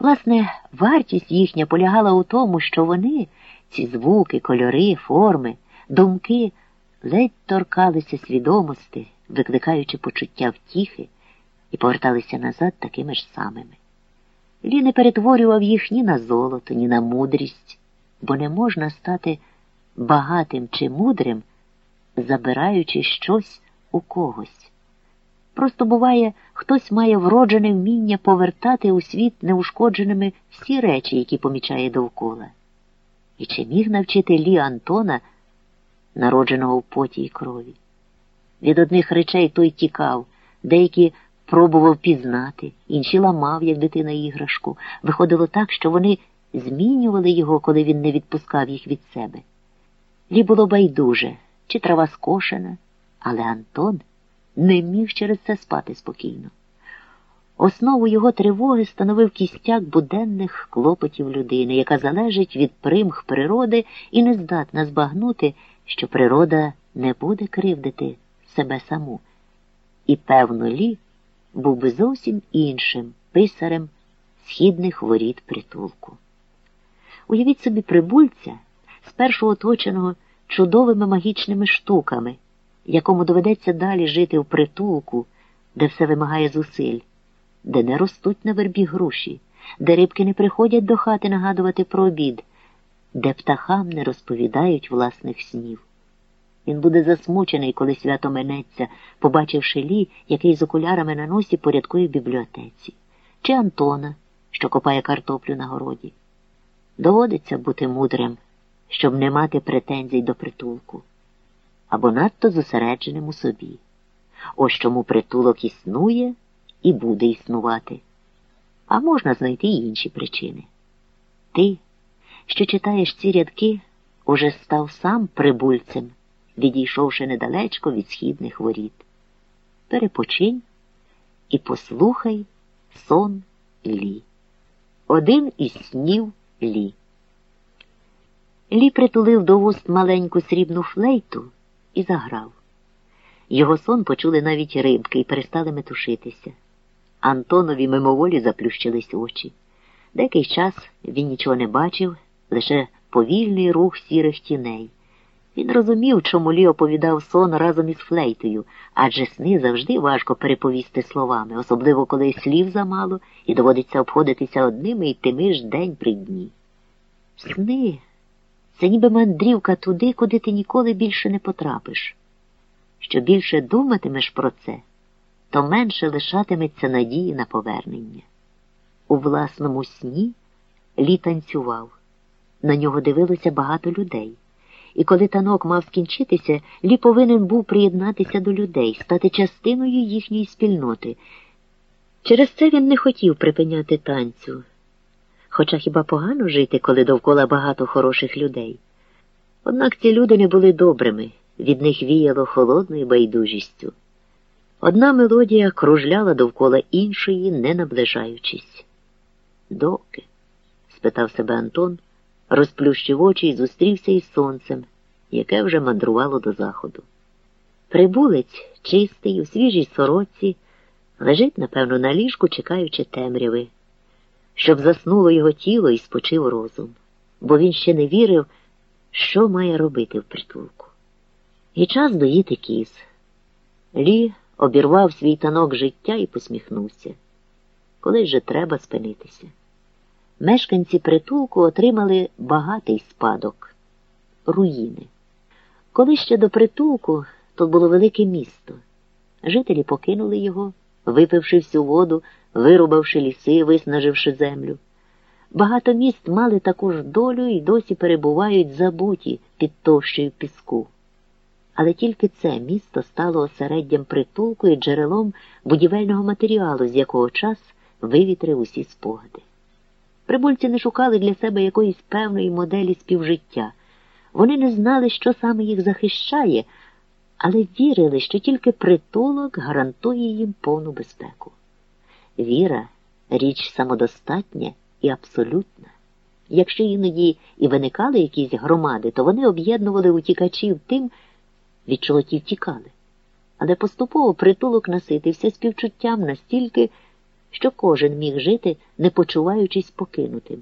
Власне, вартість їхня полягала у тому, що вони, ці звуки, кольори, форми, думки, ледь торкалися свідомості, викликаючи почуття втіхи, і поверталися назад такими ж самими. Лі не перетворював їх ні на золото, ні на мудрість, бо не можна стати багатим чи мудрим, забираючи щось у когось. Просто буває, хтось має вроджене вміння повертати у світ неушкодженими всі речі, які помічає довкола. І чи міг навчити Лі Антона, народженого в поті і крові? Від одних речей той тікав, деякі пробував пізнати, інші ламав, як дитина іграшку. Виходило так, що вони змінювали його, коли він не відпускав їх від себе. Лі було байдуже, чи трава скошена, але Антон не міг через це спати спокійно. Основу його тривоги становив кістяк буденних клопотів людини, яка залежить від примх природи і не здатна збагнути, що природа не буде кривдити себе саму. І, певно, лі був би зовсім іншим писарем східних воріт притулку. Уявіть собі прибульця, спершу оточеного чудовими магічними штуками, якому доведеться далі жити в притулку, де все вимагає зусиль, де не ростуть на вербі груші, де рибки не приходять до хати нагадувати про обід, де птахам не розповідають власних снів. Він буде засмучений, коли свято минеться, побачивши лі, який з окулярами на носі порядкує в бібліотеці, чи Антона, що копає картоплю на городі. Доводиться бути мудрим, щоб не мати претензій до притулку, або надто зосередженим у собі. Ось чому притулок існує і буде існувати. А можна знайти й інші причини. Ти, що читаєш ці рядки, уже став сам прибульцем відійшовши недалечко від східних воріт. Перепочинь і послухай сон Лі. Один із снів Лі. Лі притулив до вуст маленьку срібну флейту і заграв. Його сон почули навіть рибки і перестали метушитися. Антонові мимоволі заплющились очі. Деякий час він нічого не бачив, лише повільний рух сірих тіней. Він розумів, чому Лі оповідав сон разом із флейтою, адже сни завжди важко переповісти словами, особливо коли слів замало і доводиться обходитися одними і тими ж день при дні. Сни це ніби мандрівка туди, куди ти ніколи більше не потрапиш. Що більше думатимеш про це, то менше лишатиметься надії на повернення. У власному сні Лі танцював. На нього дивилося багато людей і коли танок мав скінчитися, Лі повинен був приєднатися до людей, стати частиною їхньої спільноти. Через це він не хотів припиняти танцю. Хоча хіба погано жити, коли довкола багато хороших людей. Однак ці люди не були добрими, від них віяло холодною байдужістю. Одна мелодія кружляла довкола іншої, не наближаючись. Доки? спитав себе Антон розплющив очі і зустрівся із сонцем, яке вже мандрувало до заходу. Прибулець, чистий, у свіжій сороці, лежить, напевно, на ліжку, чекаючи темряви, щоб заснуло його тіло і спочив розум, бо він ще не вірив, що має робити в притулку. І час доїти кіз. Лі обірвав свій танок життя і посміхнувся. Коли же треба спинитися мешканці притулку отримали багатий спадок руїни. Коли ще до притулку тут було велике місто. Жителі покинули його, випивши всю воду, вирубавши ліси, виснаживши землю. Багато міст мали таку ж долю і досі перебувають забуті під товщею піску. Але тільки це місто стало осереддям притулку і джерелом будівельного матеріалу, з якого час вивітрив усі спогади. Прибульці не шукали для себе якоїсь певної моделі співжиття. Вони не знали, що саме їх захищає, але вірили, що тільки притулок гарантує їм повну безпеку. Віра річ самодостатня і абсолютна. Якщо іноді і виникали якісь громади, то вони об'єднували утікачів тим, від чого ті втікали. Але поступово притулок наситився співчуттям настільки, що кожен міг жити, не почуваючись покинутим.